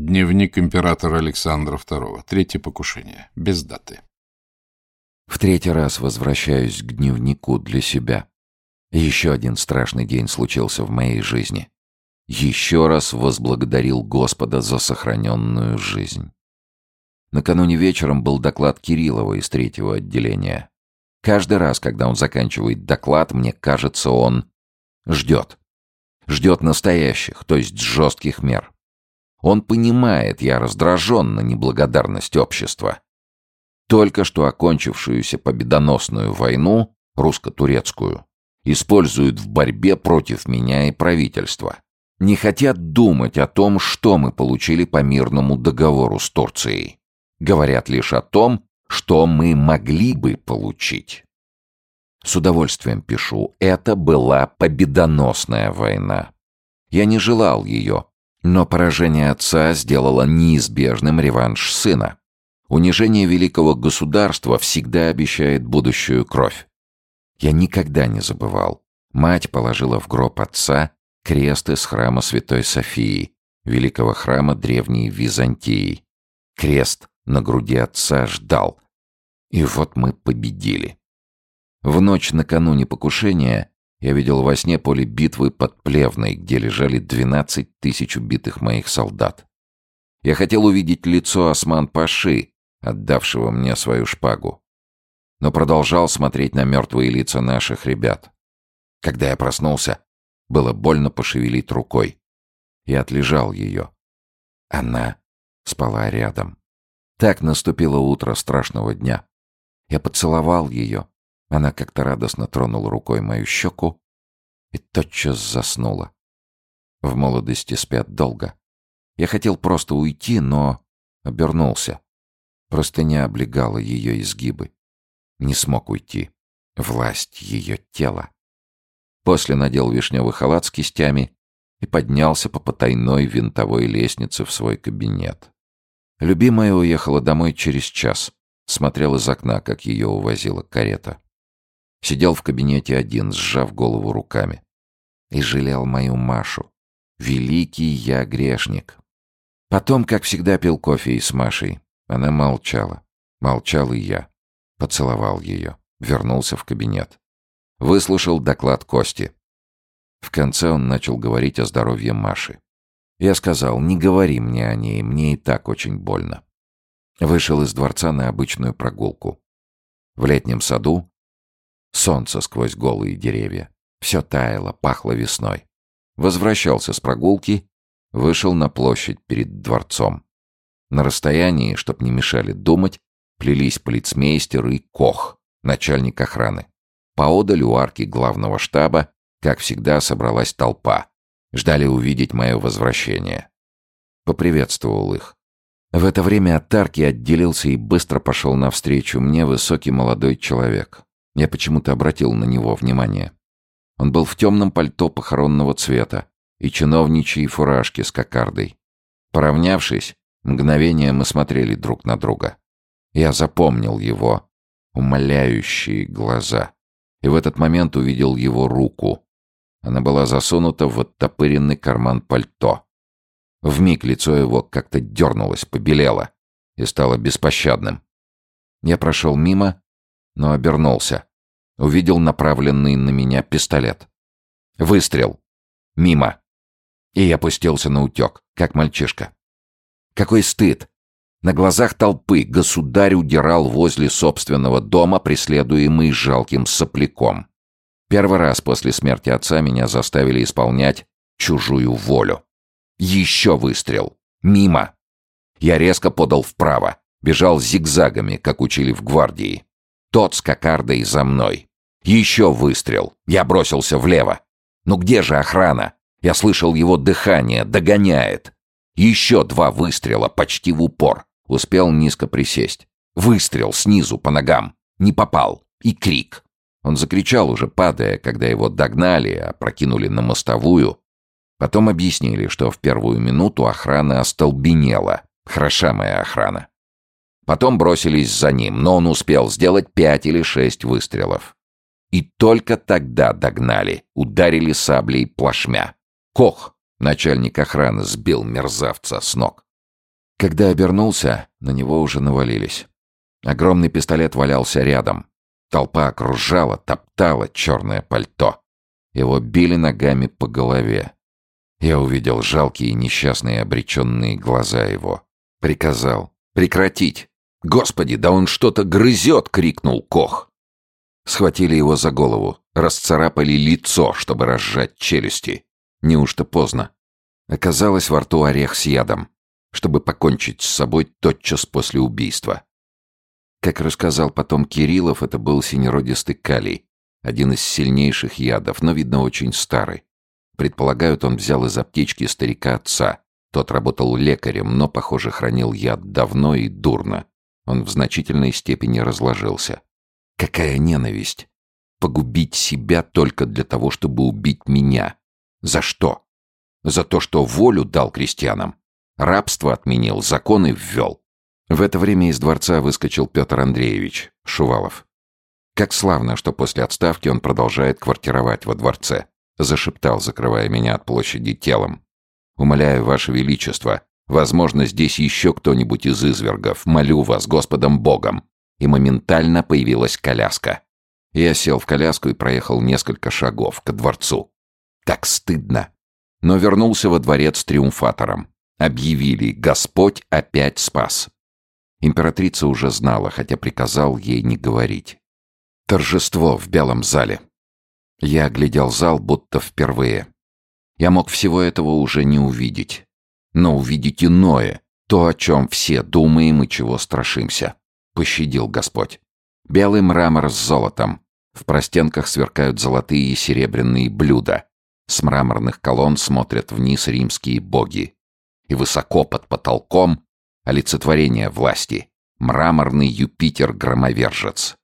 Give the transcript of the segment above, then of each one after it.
Дневник императора Александра II. Третье покушение. Без даты. В третий раз возвращаюсь к дневнику для себя. Еще один страшный день случился в моей жизни. Еще раз возблагодарил Господа за сохраненную жизнь. Накануне вечером был доклад Кириллова из третьего отделения. Каждый раз, когда он заканчивает доклад, мне кажется, он ждет. Ждет настоящих, то есть жестких мер. Он понимает, я раздражен на неблагодарность общества. Только что окончившуюся победоносную войну, русско-турецкую, используют в борьбе против меня и правительства. Не хотят думать о том, что мы получили по мирному договору с Турцией. Говорят лишь о том, что мы могли бы получить. С удовольствием пишу, это была победоносная война. Я не желал ее, но поражение отца сделало неизбежным реванш сына. Унижение великого государства всегда обещает будущую кровь. Я никогда не забывал. Мать положила в гроб отца крест из храма Святой Софии, великого храма древней Византии. Крест на груди отца ждал. И вот мы победили. В ночь накануне покушения я видел во сне поле битвы под Плевной, где лежали двенадцать тысяч убитых моих солдат. Я хотел увидеть лицо Осман-Паши, отдавшего мне свою шпагу, но продолжал смотреть на мертвые лица наших ребят. Когда я проснулся, было больно пошевелить рукой. Я отлежал ее. Она спала рядом. Так наступило утро страшного дня. Я поцеловал ее, она как-то радостно тронула рукой мою щеку и тотчас заснула. В молодости спят долго. Я хотел просто уйти, но обернулся. Простыня облегала ее изгибы. Не смог уйти. Власть ее тела. После надел вишневый халат с кистями и поднялся по потайной винтовой лестнице в свой кабинет. Любимая уехала домой через час. Смотрел из окна, как ее увозила карета. Сидел в кабинете один, сжав голову руками. И жалел мою Машу. Великий я грешник. Потом, как всегда, пил кофе и с Машей. Она молчала. Молчал и я. Поцеловал ее. Вернулся в кабинет. Выслушал доклад Кости. В конце он начал говорить о здоровье Маши. Я сказал, не говори мне о ней, мне и так очень больно. Вышел из дворца на обычную прогулку. В летнем саду Солнце сквозь голые деревья. Все таяло, пахло весной. Возвращался с прогулки, вышел на площадь перед дворцом. На расстоянии, чтоб не мешали думать, плелись полицмейстер и Кох, начальник охраны. Поодаль у арки главного штаба, как всегда, собралась толпа. Ждали увидеть мое возвращение. Поприветствовал их. В это время от арки отделился и быстро пошел навстречу мне высокий молодой человек. Я почему-то обратил на него внимание. Он был в темном пальто похоронного цвета и чиновничьей фуражке с кокардой. Поравнявшись, мгновение мы смотрели друг на друга. Я запомнил его умоляющие глаза. И в этот момент увидел его руку. Она была засунута в оттопыренный карман пальто. Вмиг лицо его как-то дернулось, побелело и стало беспощадным. Я прошел мимо, но обернулся. Увидел направленный на меня пистолет. Выстрел. Мимо. И я пустился на утек, как мальчишка. Какой стыд! На глазах толпы государь удирал возле собственного дома, преследуемый жалким сопляком. Первый раз после смерти отца меня заставили исполнять чужую волю. Еще выстрел. Мимо. Я резко подал вправо. Бежал зигзагами, как учили в гвардии. Тот с кокардой за мной. Еще выстрел. Я бросился влево. Ну где же охрана? Я слышал его дыхание. Догоняет. Еще два выстрела, почти в упор. Успел низко присесть. Выстрел снизу по ногам. Не попал. И крик. Он закричал уже, падая, когда его догнали, опрокинули на мостовую. Потом объяснили, что в первую минуту охрана остолбенела. Хороша моя охрана. Потом бросились за ним, но он успел сделать пять или шесть выстрелов. И только тогда догнали, ударили саблей плашмя. Кох, начальник охраны, сбил мерзавца с ног. Когда обернулся, на него уже навалились. Огромный пистолет валялся рядом. Толпа окружала, топтала черное пальто. Его били ногами по голове. Я увидел жалкие, несчастные, обреченные глаза его. Приказал. «Прекратить!» «Господи, да он что-то грызет!» — крикнул Кох. Схватили его за голову, расцарапали лицо, чтобы разжать челюсти. Неужто поздно? Оказалось во рту орех с ядом, чтобы покончить с собой тотчас после убийства. Как рассказал потом Кириллов, это был синеродистый калий, один из сильнейших ядов, но, видно, очень старый. Предполагают, он взял из аптечки старика отца. Тот работал лекарем, но, похоже, хранил яд давно и дурно. Он в значительной степени разложился. Какая ненависть! Погубить себя только для того, чтобы убить меня. За что? За то, что волю дал крестьянам. Рабство отменил, законы ввел. В это время из дворца выскочил Петр Андреевич, Шувалов. Как славно, что после отставки он продолжает квартировать во дворце. Зашептал, закрывая меня от площади телом. «Умоляю, Ваше Величество, возможно, здесь еще кто-нибудь из извергов. Молю вас, Господом Богом!» И моментально появилась коляска. Я сел в коляску и проехал несколько шагов ко дворцу. Так стыдно. Но вернулся во дворец триумфатором. Объявили «Господь опять спас». Императрица уже знала, хотя приказал ей не говорить. Торжество в белом зале. Я оглядел зал, будто впервые. Я мог всего этого уже не увидеть. Но увидеть иное, то, о чем все думаем и чего страшимся. Пощадил Господь. Белый мрамор с золотом. В простенках сверкают золотые и серебряные блюда. С мраморных колонн смотрят вниз римские боги. И высоко под потолком олицетворение власти. Мраморный Юпитер-громовержец.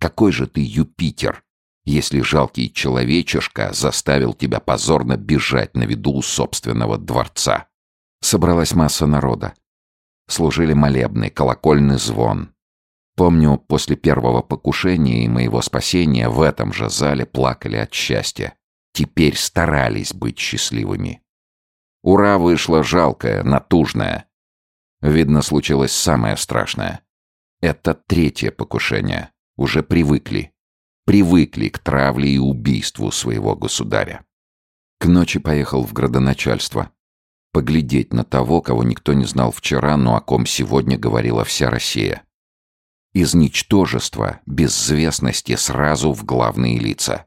Какой же ты Юпитер, если жалкий человечишка заставил тебя позорно бежать на виду у собственного дворца? Собралась масса народа. Служили молебный, колокольный звон. Помню, после первого покушения и моего спасения в этом же зале плакали от счастья. Теперь старались быть счастливыми. Ура вышло жалкое, натужное. Видно, случилось самое страшное. Это третье покушение. Уже привыкли. Привыкли к травле и убийству своего государя. К ночи поехал в градоначальство. Поглядеть на того, кого никто не знал вчера, но о ком сегодня говорила вся Россия. Из ничтожества, безвестности сразу в главные лица.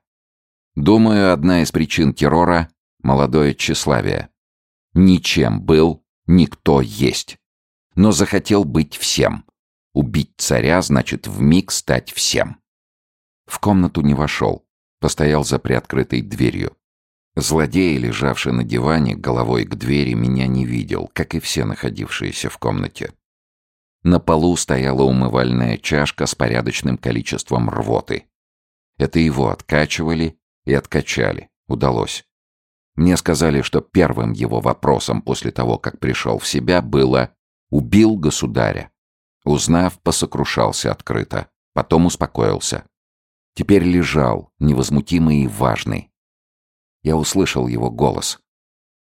Думаю, одна из причин террора — молодое тщеславие. Ничем был, никто есть но захотел быть всем. Убить царя значит вмиг стать всем. В комнату не вошел, постоял за приоткрытой дверью. Злодей, лежавший на диване головой к двери, меня не видел, как и все находившиеся в комнате. На полу стояла умывальная чашка с порядочным количеством рвоты. Это его откачивали и откачали. Удалось. Мне сказали, что первым его вопросом после того, как пришел в себя, было Убил государя. Узнав, посокрушался открыто. Потом успокоился. Теперь лежал, невозмутимый и важный. Я услышал его голос.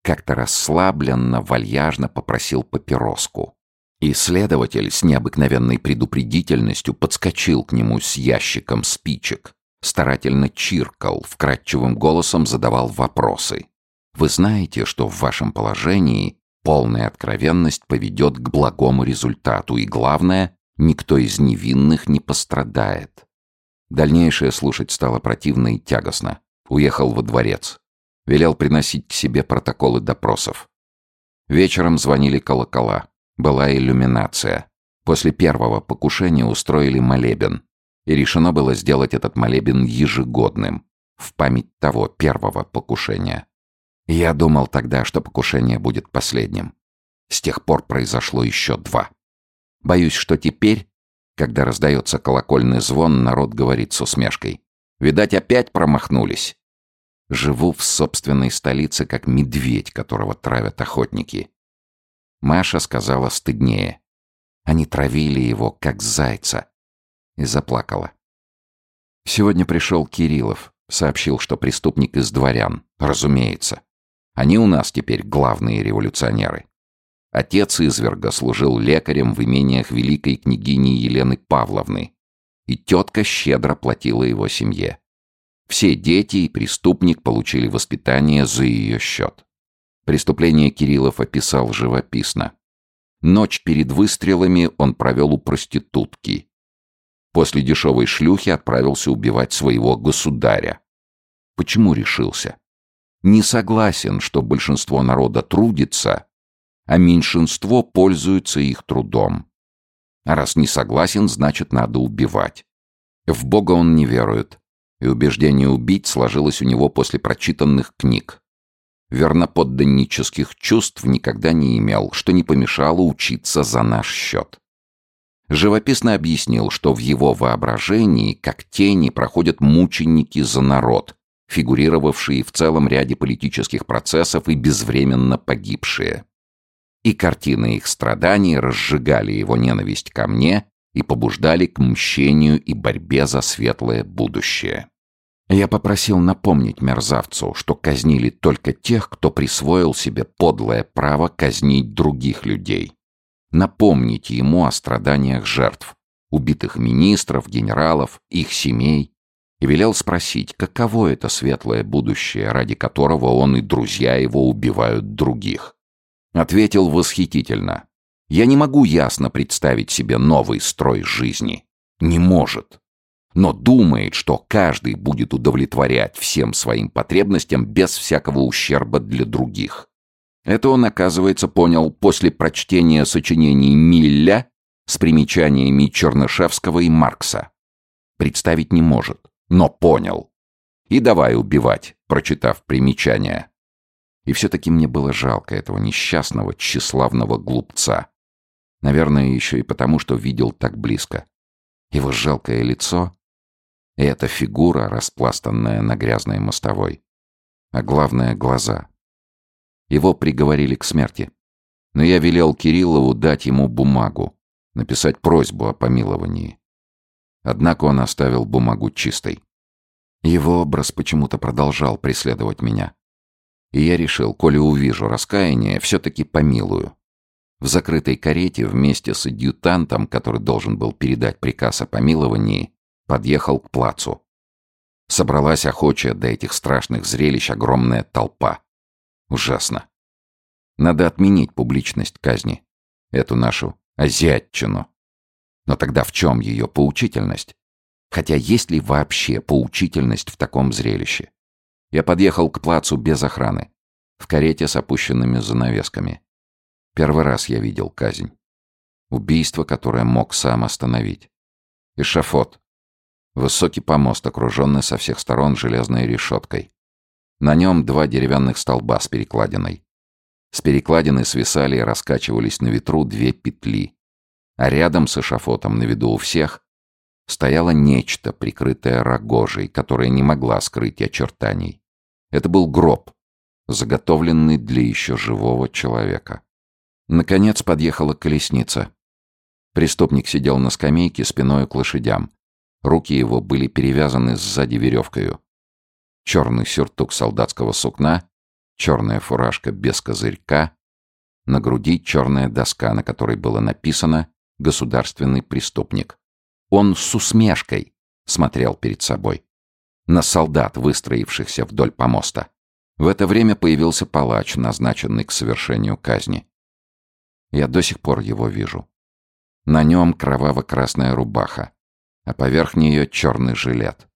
Как-то расслабленно, вальяжно попросил папироску. И следователь с необыкновенной предупредительностью подскочил к нему с ящиком спичек. Старательно чиркал, вкрадчивым голосом задавал вопросы. «Вы знаете, что в вашем положении Полная откровенность поведет к благому результату, и главное, никто из невинных не пострадает. Дальнейшее слушать стало противно и тягостно. Уехал во дворец. Велел приносить к себе протоколы допросов. Вечером звонили колокола. Была иллюминация. После первого покушения устроили молебен. И решено было сделать этот молебен ежегодным, в память того первого покушения. Я думал тогда, что покушение будет последним. С тех пор произошло еще два. Боюсь, что теперь, когда раздается колокольный звон, народ говорит с усмешкой. Видать, опять промахнулись. Живу в собственной столице, как медведь, которого травят охотники. Маша сказала стыднее. Они травили его, как зайца. И заплакала. Сегодня пришел Кириллов. Сообщил, что преступник из дворян. Разумеется. Они у нас теперь главные революционеры. Отец изверга служил лекарем в имениях великой княгини Елены Павловны, и тетка щедро платила его семье. Все дети и преступник получили воспитание за ее счет. Преступление Кириллов описал живописно. Ночь перед выстрелами он провел у проститутки. После дешевой шлюхи отправился убивать своего государя. Почему решился? Не согласен, что большинство народа трудится, а меньшинство пользуется их трудом. А раз не согласен, значит, надо убивать. В Бога он не верует, и убеждение убить сложилось у него после прочитанных книг. Верноподданнических чувств никогда не имел, что не помешало учиться за наш счет. Живописно объяснил, что в его воображении, как тени, проходят мученики за народ, фигурировавшие в целом ряде политических процессов и безвременно погибшие и картины их страданий разжигали его ненависть ко мне и побуждали к мщению и борьбе за светлое будущее. Я попросил напомнить мерзавцу, что казнили только тех, кто присвоил себе подлое право казнить других людей. Напомнить ему о страданиях жертв, убитых министров, генералов, их семей, и велел спросить, каково это светлое будущее, ради которого он и друзья его убивают других. Ответил восхитительно. Я не могу ясно представить себе новый строй жизни. Не может. Но думает, что каждый будет удовлетворять всем своим потребностям без всякого ущерба для других. Это он, оказывается, понял после прочтения сочинений Милля с примечаниями Чернышевского и Маркса. Представить не может, но понял. И давай убивать, прочитав примечания. И все-таки мне было жалко этого несчастного, тщеславного глупца. Наверное, еще и потому, что видел так близко. Его жалкое лицо и эта фигура, распластанная на грязной мостовой. А главное — глаза. Его приговорили к смерти. Но я велел Кириллову дать ему бумагу, написать просьбу о помиловании. Однако он оставил бумагу чистой. Его образ почему-то продолжал преследовать меня. И я решил, коли увижу раскаяние, все-таки помилую. В закрытой карете вместе с адъютантом, который должен был передать приказ о помиловании, подъехал к плацу. Собралась охочая до этих страшных зрелищ огромная толпа. Ужасно. Надо отменить публичность казни. Эту нашу азиатчину. Но тогда в чем ее поучительность? Хотя есть ли вообще поучительность в таком зрелище? Я подъехал к плацу без охраны, в карете с опущенными занавесками. Первый раз я видел казнь. Убийство, которое мог сам остановить. Эшафот. Высокий помост, окруженный со всех сторон железной решеткой. На нем два деревянных столба с перекладиной. С перекладины свисали и раскачивались на ветру две петли. А рядом с эшафотом, на виду у всех, стояло нечто, прикрытое рогожей, которое не могла скрыть очертаний. Это был гроб, заготовленный для еще живого человека. Наконец подъехала колесница. Преступник сидел на скамейке спиной к лошадям. Руки его были перевязаны сзади веревкою. Черный сюртук солдатского сукна, черная фуражка без козырька, на груди черная доска, на которой было написано «Государственный преступник». Он с усмешкой смотрел перед собой. На солдат, выстроившихся вдоль помоста. В это время появился палач, назначенный к совершению казни. Я до сих пор его вижу. На нем кроваво-красная рубаха, а поверх нее черный жилет.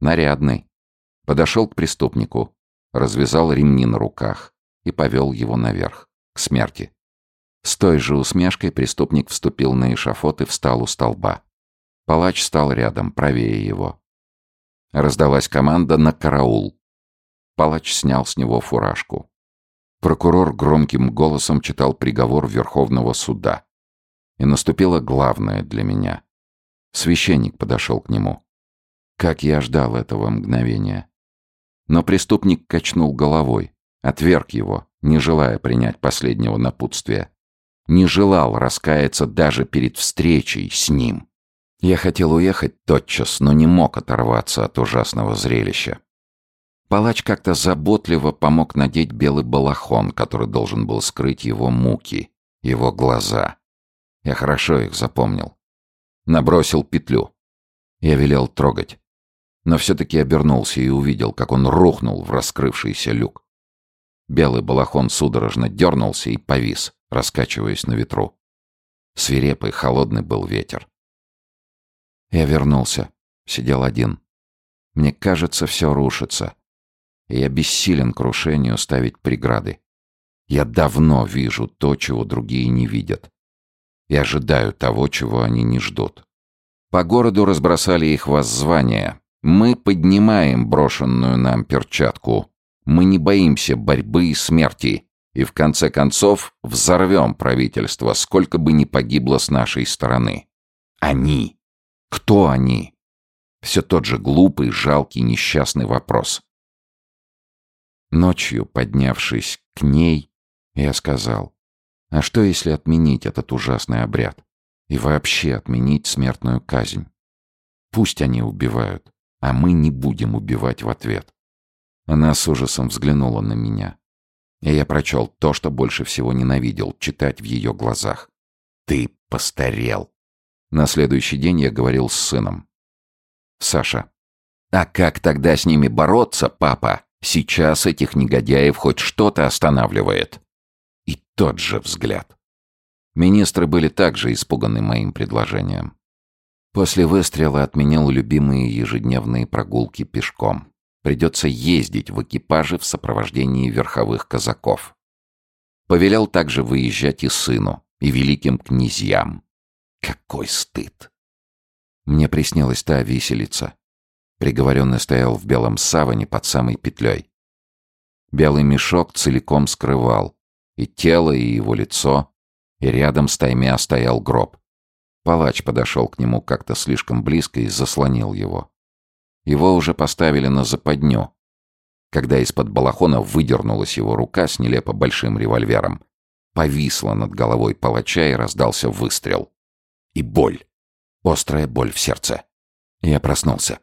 Нарядный. Подошел к преступнику, развязал ремни на руках и повел его наверх, к смерти. С той же усмешкой преступник вступил на эшафот и встал у столба. Палач стал рядом, правее его. Раздалась команда на караул. Палач снял с него фуражку. Прокурор громким голосом читал приговор Верховного суда. И наступило главное для меня. Священник подошел к нему. Как я ждал этого мгновения. Но преступник качнул головой, отверг его, не желая принять последнего напутствия. Не желал раскаяться даже перед встречей с ним. Я хотел уехать тотчас, но не мог оторваться от ужасного зрелища. Палач как-то заботливо помог надеть белый балахон, который должен был скрыть его муки, его глаза. Я хорошо их запомнил. Набросил петлю. Я велел трогать. Но все-таки обернулся и увидел, как он рухнул в раскрывшийся люк. Белый балахон судорожно дернулся и повис, раскачиваясь на ветру. Свирепый, холодный был ветер. Я вернулся. Сидел один. Мне кажется, все рушится. И я бессилен крушению ставить преграды. Я давно вижу то, чего другие не видят. И ожидаю того, чего они не ждут. По городу разбросали их воззвания. Мы поднимаем брошенную нам перчатку. Мы не боимся борьбы и смерти. И в конце концов взорвем правительство, сколько бы ни погибло с нашей стороны. Они. Кто они? Все тот же глупый, жалкий, несчастный вопрос. Ночью, поднявшись к ней, я сказал, а что если отменить этот ужасный обряд? И вообще отменить смертную казнь? Пусть они убивают, а мы не будем убивать в ответ. Она с ужасом взглянула на меня. И я прочел то, что больше всего ненавидел, читать в ее глазах. «Ты постарел!» На следующий день я говорил с сыном. «Саша, а как тогда с ними бороться, папа? Сейчас этих негодяев хоть что-то останавливает». И тот же взгляд. Министры были также испуганы моим предложением. После выстрела отменил любимые ежедневные прогулки пешком. Придется ездить в экипаже в сопровождении верховых казаков. Повелел также выезжать и сыну, и великим князьям. Какой стыд! Мне приснилась та виселица. Приговоренный стоял в белом саване под самой петлей. Белый мешок целиком скрывал и тело, и его лицо, и рядом с таймя стоял гроб. Палач подошел к нему как-то слишком близко и заслонил его. Его уже поставили на западню. Когда из-под балахона выдернулась его рука с нелепо большим револьвером, повисла над головой палача и раздался выстрел. И боль. Острая боль в сердце. Я проснулся.